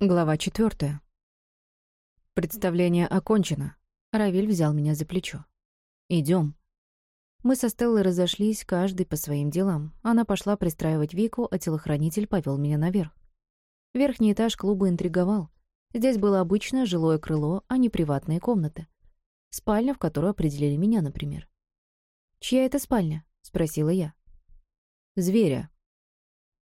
Глава четвертая. Представление окончено. Равиль взял меня за плечо. Идем. Мы со Стеллой разошлись, каждый по своим делам. Она пошла пристраивать Вику, а телохранитель повел меня наверх. Верхний этаж клуба интриговал. Здесь было обычное жилое крыло, а не приватные комнаты. Спальня, в которую определили меня, например. «Чья это спальня?» — спросила я. «Зверя»,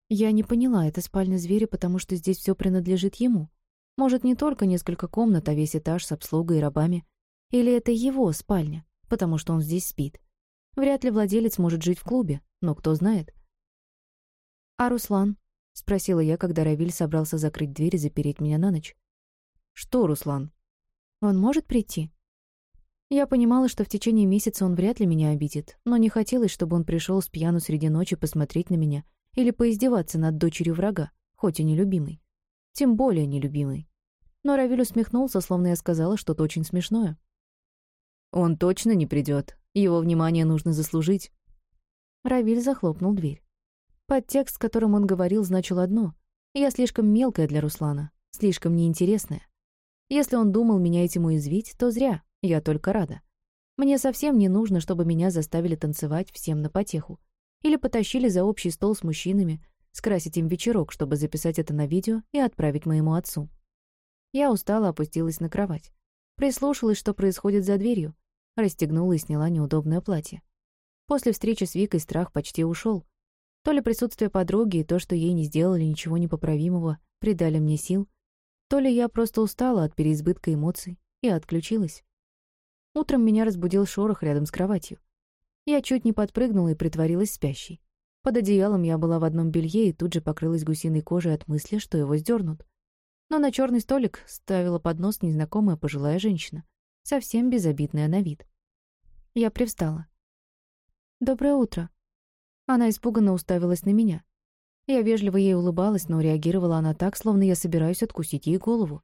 я не поняла, это спальня зверя, потому что здесь все принадлежит ему. Может, не только несколько комнат, а весь этаж с обслугой и рабами. Или это его спальня, потому что он здесь спит. Вряд ли владелец может жить в клубе, но кто знает. «А Руслан?» — спросила я, когда Равиль собрался закрыть дверь и запереть меня на ночь. «Что, Руслан?» «Он может прийти?» Я понимала, что в течение месяца он вряд ли меня обидит, но не хотелось, чтобы он пришел с пьяну среди ночи посмотреть на меня или поиздеваться над дочерью врага, хоть и нелюбимой. Тем более нелюбимой. Но Равиль усмехнулся, словно я сказала что-то очень смешное. «Он точно не придет. Его внимание нужно заслужить». Равиль захлопнул дверь. Подтекст, которым он говорил, значил одно. Я слишком мелкая для Руслана, слишком неинтересная. Если он думал меня этим уязвить, то зря, я только рада. Мне совсем не нужно, чтобы меня заставили танцевать всем на потеху. Или потащили за общий стол с мужчинами, скрасить им вечерок, чтобы записать это на видео и отправить моему отцу. Я устала, опустилась на кровать. Прислушалась, что происходит за дверью. Расстегнула и сняла неудобное платье. После встречи с Викой страх почти ушел. То ли присутствие подруги и то, что ей не сделали ничего непоправимого, придали мне сил, то ли я просто устала от переизбытка эмоций и отключилась. Утром меня разбудил шорох рядом с кроватью. Я чуть не подпрыгнула и притворилась спящей. Под одеялом я была в одном белье и тут же покрылась гусиной кожей от мысли, что его сдернут. Но на черный столик ставила поднос незнакомая пожилая женщина, совсем безобидная на вид. Я привстала. «Доброе утро». Она испуганно уставилась на меня. Я вежливо ей улыбалась, но реагировала она так, словно я собираюсь откусить ей голову.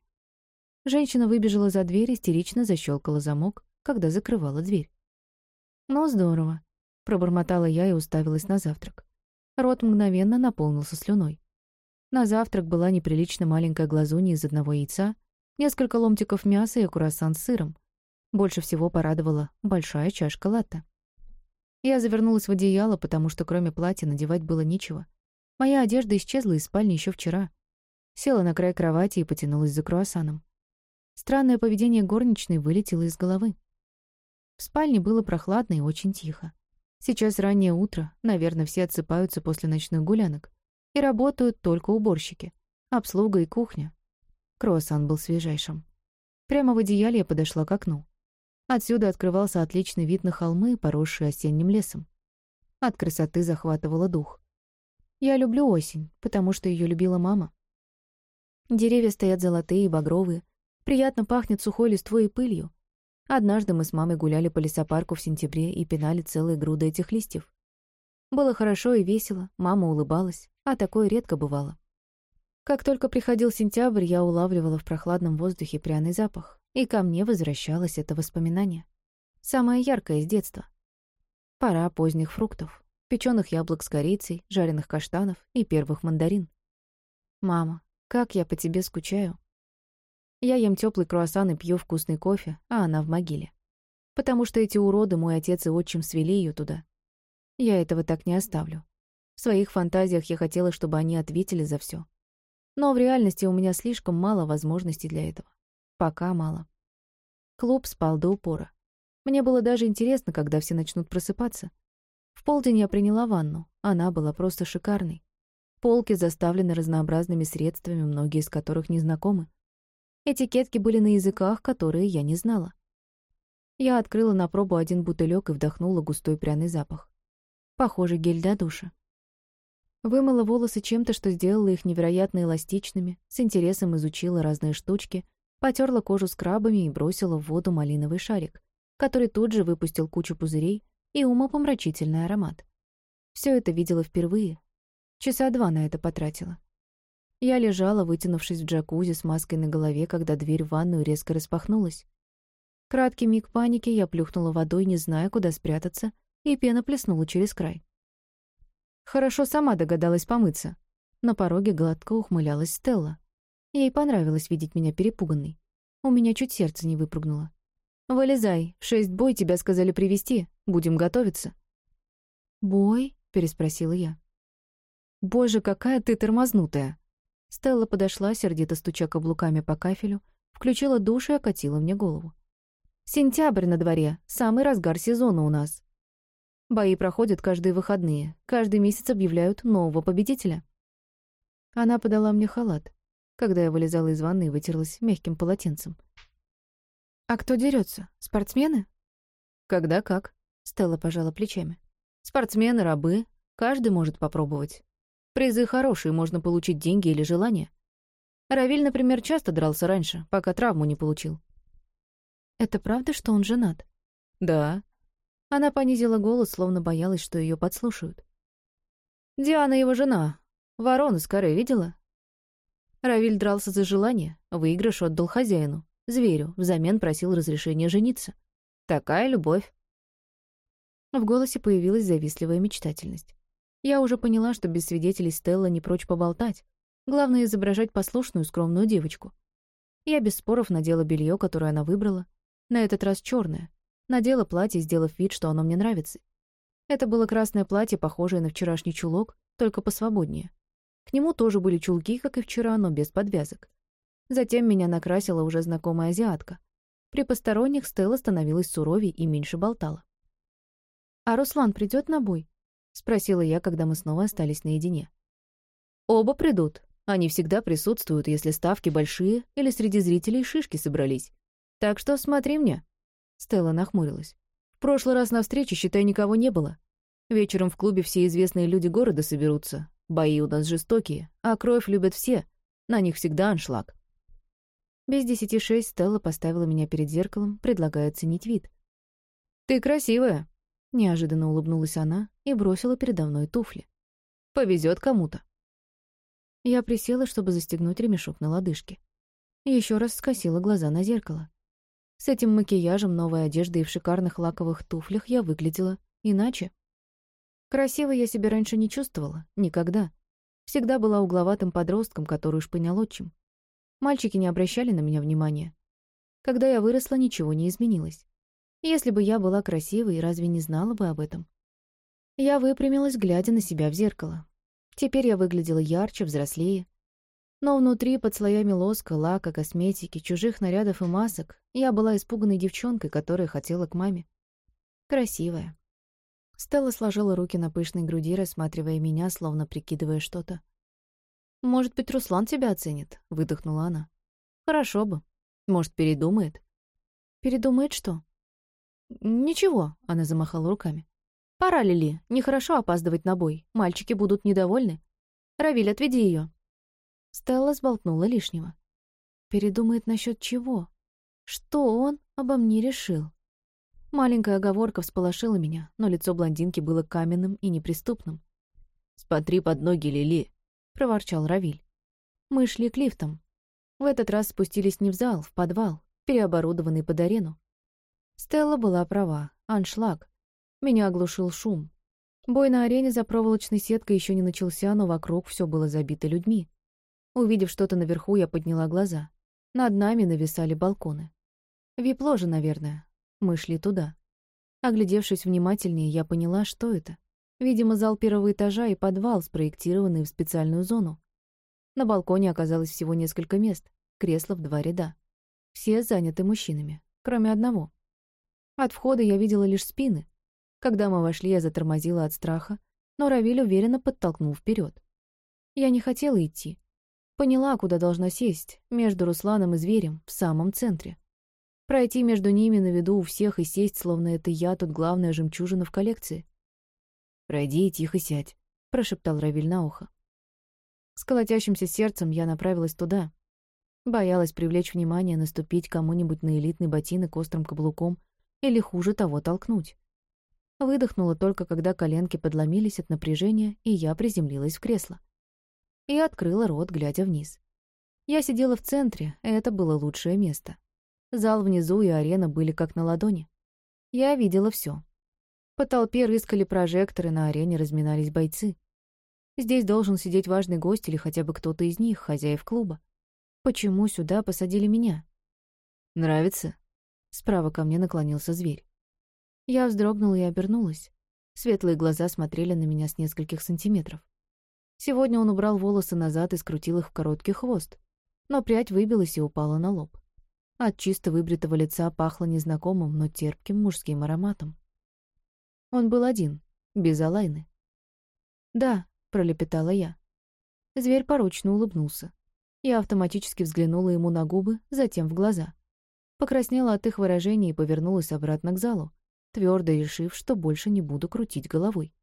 Женщина выбежала за дверь, истерично защелкала замок, когда закрывала дверь. «Ну, здорово», — пробормотала я и уставилась на завтрак. Рот мгновенно наполнился слюной. На завтрак была неприлично маленькая глазунья из одного яйца, несколько ломтиков мяса и круассан с сыром. Больше всего порадовала большая чашка латте. Я завернулась в одеяло, потому что кроме платья надевать было нечего. Моя одежда исчезла из спальни еще вчера. Села на край кровати и потянулась за круассаном. Странное поведение горничной вылетело из головы. В спальне было прохладно и очень тихо. Сейчас раннее утро, наверное, все отсыпаются после ночных гулянок. И работают только уборщики. Обслуга и кухня. Круассан был свежайшим. Прямо в одеяле я подошла к окну. Отсюда открывался отличный вид на холмы, поросшие осенним лесом. От красоты захватывало дух. Я люблю осень, потому что ее любила мама. Деревья стоят золотые и багровые, приятно пахнет сухой листвой и пылью. Однажды мы с мамой гуляли по лесопарку в сентябре и пинали целые груды этих листьев. Было хорошо и весело, мама улыбалась, а такое редко бывало. Как только приходил сентябрь, я улавливала в прохладном воздухе пряный запах, и ко мне возвращалось это воспоминание. Самое яркое из детства. Пора поздних фруктов, печеных яблок с корицей, жареных каштанов и первых мандарин. «Мама, как я по тебе скучаю», я ем теплый круассан и пью вкусный кофе, а она в могиле. Потому что эти уроды, мой отец и отчим, свели ее туда. Я этого так не оставлю. В своих фантазиях я хотела, чтобы они ответили за все. Но в реальности у меня слишком мало возможностей для этого. Пока мало. Клуб спал до упора. Мне было даже интересно, когда все начнут просыпаться. В полдень я приняла ванну. Она была просто шикарной. Полки заставлены разнообразными средствами, многие из которых незнакомы. Этикетки были на языках, которые я не знала. Я открыла на пробу один бутылек и вдохнула густой пряный запах. Похоже, гель для душа. Вымыла волосы чем-то, что сделало их невероятно эластичными, с интересом изучила разные штучки, потерла кожу скрабами и бросила в воду малиновый шарик, который тут же выпустил кучу пузырей и умопомрачительный аромат. Все это видела впервые. Часа два на это потратила. Я лежала, вытянувшись в джакузи с маской на голове, когда дверь в ванную резко распахнулась. Краткий миг паники я плюхнула водой, не зная, куда спрятаться, и пена плеснула через край. Хорошо сама догадалась помыться. На пороге гладко ухмылялась Стелла. Ей понравилось видеть меня перепуганной. У меня чуть сердце не выпрыгнуло. «Вылезай, шесть бой тебя сказали привести, будем готовиться». «Бой?» — переспросила я. «Боже, какая ты тормознутая!» Стелла подошла, сердито стуча каблуками по кафелю, включила душ и окатила мне голову. «Сентябрь на дворе, самый разгар сезона у нас. Бои проходят каждые выходные, каждый месяц объявляют нового победителя». Она подала мне халат. Когда я вылезала из ванны и вытерлась мягким полотенцем. «А кто дерется? Спортсмены?» «Когда как?» — Стелла пожала плечами. «Спортсмены, рабы. Каждый может попробовать. Призы хорошие, можно получить деньги или желание. Равиль, например, часто дрался раньше, пока травму не получил». «Это правда, что он женат?» «Да». Она понизила голос, словно боялась, что ее подслушают. «Диана его жена. Ворона с коры видела?» Равиль дрался за желание, выигрыш отдал хозяину зверю, взамен просил разрешения жениться. Такая любовь. В голосе появилась завистливая мечтательность. Я уже поняла, что без свидетелей Стелла не прочь поболтать. Главное — изображать послушную, скромную девочку. Я без споров надела белье, которое она выбрала. На этот раз черное. Надела платье, сделав вид, что оно мне нравится. Это было красное платье, похожее на вчерашний чулок, только посвободнее. К нему тоже были чулки, как и вчера, но без подвязок. Затем меня накрасила уже знакомая азиатка. При посторонних Стелла становилась суровей и меньше болтала. «А Руслан придет на бой?» — спросила я, когда мы снова остались наедине. «Оба придут. Они всегда присутствуют, если ставки большие или среди зрителей шишки собрались. Так что смотри мне». Стелла нахмурилась. «В прошлый раз на встрече, считай, никого не было. Вечером в клубе все известные люди города соберутся. Бои у нас жестокие, а кровь любят все. На них всегда аншлаг. Без десяти шесть Стелла поставила меня перед зеркалом, предлагая оценить вид. «Ты красивая!» — неожиданно улыбнулась она и бросила передо мной туфли. «Повезет кому-то». Я присела, чтобы застегнуть ремешок на лодыжке. Еще раз скосила глаза на зеркало. С этим макияжем, новой одеждой и в шикарных лаковых туфлях я выглядела иначе. Красиво я себя раньше не чувствовала, никогда. Всегда была угловатым подростком, который шпынял отчим. Мальчики не обращали на меня внимания. Когда я выросла, ничего не изменилось. Если бы я была красивой, разве не знала бы об этом? Я выпрямилась, глядя на себя в зеркало. Теперь я выглядела ярче, взрослее. Но внутри, под слоями лоска, лака, косметики, чужих нарядов и масок, я была испуганной девчонкой, которая хотела к маме. Красивая. Стелла сложила руки на пышной груди, рассматривая меня, словно прикидывая что-то. «Может быть, Руслан тебя оценит?» — выдохнула она. «Хорошо бы. Может, передумает?» «Передумает что?» «Ничего», — она замахала руками. «Пора, Лили. Нехорошо опаздывать на бой. Мальчики будут недовольны. Равиль, отведи ее. Стелла сболтнула лишнего. Передумает насчет чего? Что он обо мне решил? Маленькая оговорка всполошила меня, но лицо блондинки было каменным и неприступным. «Смотри под ноги, Лили», — проворчал Равиль. Мы шли к лифтам. В этот раз спустились не в зал, в подвал, переоборудованный под арену. Стелла была права. Аншлаг. Меня оглушил шум. Бой на арене за проволочной сеткой еще не начался, но вокруг все было забито людьми. Увидев что-то наверху, я подняла глаза. Над нами нависали балконы. Вип-ложа, наверное. Мы шли туда. Оглядевшись внимательнее, я поняла, что это. Видимо, зал первого этажа и подвал, спроектированный в специальную зону. На балконе оказалось всего несколько мест, кресла в два ряда. Все заняты мужчинами, кроме одного. От входа я видела лишь спины. Когда мы вошли, я затормозила от страха, но Равиль уверенно подтолкнул вперед. Я не хотела идти. Поняла, куда должна сесть, между Русланом и зверем, в самом центре. Пройти между ними на виду у всех и сесть, словно это я тут главная жемчужина в коллекции. «Пройди и тихо сядь», — прошептал Равиль на ухо. С колотящимся сердцем я направилась туда. Боялась привлечь внимание, наступить кому-нибудь на элитный ботинок острым каблуком или, хуже того, толкнуть. Выдохнула только, когда коленки подломились от напряжения, и я приземлилась в кресло. И открыла рот, глядя вниз. Я сидела в центре, и это было лучшее место. Зал внизу и арена были как на ладони. Я видела все. По толпе рыскали прожекторы, на арене разминались бойцы. Здесь должен сидеть важный гость или хотя бы кто-то из них, хозяев клуба. Почему сюда посадили меня? Нравится? Справа ко мне наклонился зверь. Я вздрогнула и обернулась. Светлые глаза смотрели на меня с нескольких сантиметров. Сегодня он убрал волосы назад и скрутил их в короткий хвост, но прядь выбилась и упала на лоб. От чисто выбритого лица пахло незнакомым, но терпким мужским ароматом. Он был один, без Алайны. «Да», — пролепетала я. Зверь порочно улыбнулся. Я автоматически взглянула ему на губы, затем в глаза. Покраснела от их выражений и повернулась обратно к залу, твердо решив, что больше не буду крутить головой.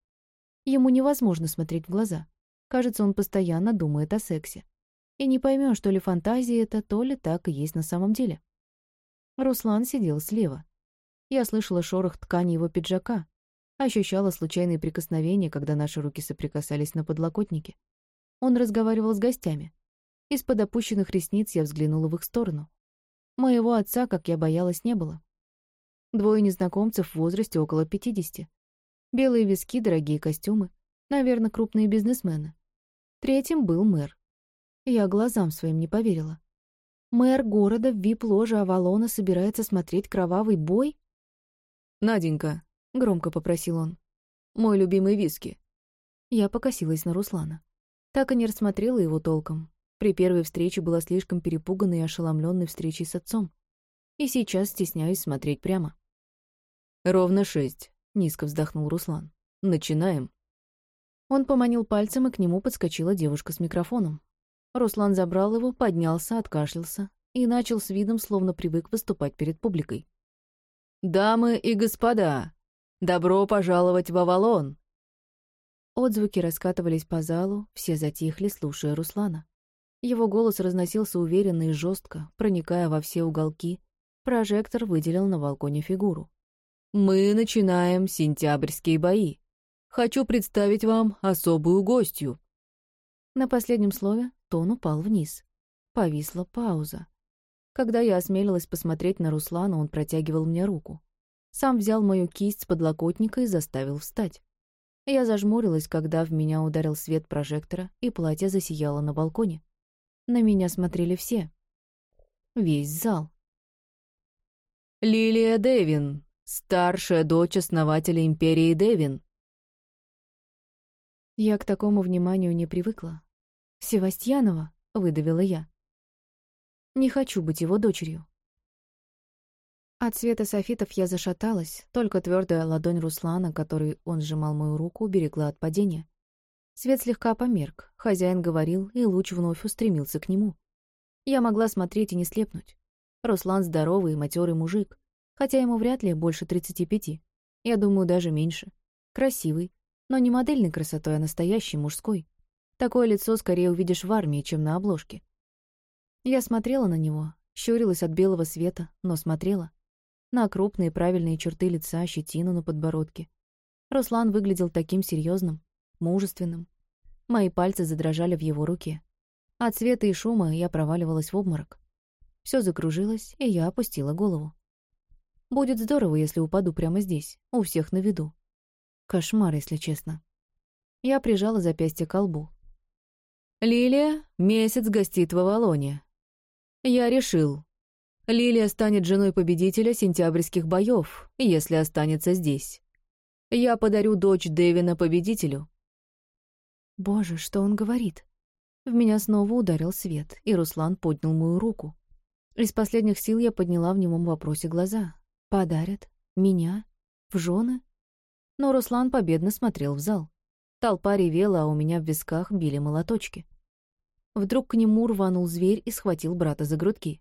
Ему невозможно смотреть в глаза. Кажется, он постоянно думает о сексе. И не поймешь, то ли фантазия это, то ли так и есть на самом деле. Руслан сидел слева. Я слышала шорох ткани его пиджака, ощущала случайные прикосновения, когда наши руки соприкасались на подлокотнике. Он разговаривал с гостями. Из-под опущенных ресниц я взглянула в их сторону. Моего отца, как я боялась, не было. Двое незнакомцев в возрасте около пятидесяти. Белые виски, дорогие костюмы. Наверное, крупные бизнесмены. Третьим был мэр. Я глазам своим не поверила. Мэр города в вип-ложе Авалона собирается смотреть кровавый бой? «Наденька», — громко попросил он, — «мой любимый виски». Я покосилась на Руслана. Так и не рассмотрела его толком. При первой встрече была слишком перепуганной и ошеломленной встречей с отцом. И сейчас стесняюсь смотреть прямо. «Ровно шесть», — низко вздохнул Руслан. «Начинаем». Он поманил пальцем, и к нему подскочила девушка с микрофоном. Руслан забрал его, поднялся, откашлялся и начал с видом, словно привык выступать перед публикой. «Дамы и господа, добро пожаловать в Авалон!» Отзвуки раскатывались по залу, все затихли, слушая Руслана. Его голос разносился уверенно и жестко, проникая во все уголки. Прожектор выделил на балконе фигуру. «Мы начинаем сентябрьские бои. Хочу представить вам особую гостью». На последнем слове тон упал вниз. Повисла пауза. Когда я осмелилась посмотреть на Руслана, он протягивал мне руку. Сам взял мою кисть с подлокотника и заставил встать. Я зажмурилась, когда в меня ударил свет прожектора, и платье засияло на балконе. На меня смотрели все. Весь зал. «Лилия Дэвин, старшая дочь основателя Империи Дэвин». Я к такому вниманию не привыкла. «Севастьянова», — выдавила я. «Не хочу быть его дочерью». От света софитов я зашаталась, только твердая ладонь Руслана, которой он сжимал мою руку, уберегла от падения. Свет слегка померк, хозяин говорил, и луч вновь устремился к нему. Я могла смотреть и не слепнуть. Руслан здоровый и матерый мужик, хотя ему вряд ли больше 35. Я думаю, даже меньше. Красивый, но не модельной красотой, а настоящий, мужской. Такое лицо скорее увидишь в армии, чем на обложке. Я смотрела на него, щурилась от белого света, но смотрела. На крупные правильные черты лица, щетину на подбородке. Руслан выглядел таким серьезным, мужественным. Мои пальцы задрожали в его руке. От света и шума я проваливалась в обморок. Все закружилось, и я опустила голову. Будет здорово, если упаду прямо здесь, у всех на виду. Кошмар, если честно. Я прижала запястье к колбу. «Лилия месяц гостит в Авалоне. Я решил. Лилия станет женой победителя сентябрьских боев, если останется здесь. Я подарю дочь Дэвина победителю, Боже, что он говорит? В меня снова ударил свет, и Руслан поднял мою руку. Из последних сил я подняла в немом вопросе глаза. Подарят? Меня? В жены? Но Руслан победно смотрел в зал. Толпа ревела, а у меня в висках били молоточки. Вдруг к нему рванул зверь и схватил брата за грудки.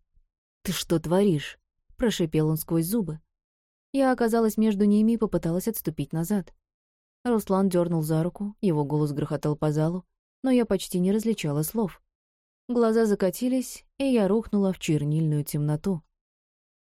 «Ты что творишь?» — прошипел он сквозь зубы. Я оказалась между ними и попыталась отступить назад. Руслан дернул за руку, его голос грохотал по залу, но я почти не различала слов. Глаза закатились, и я рухнула в чернильную темноту.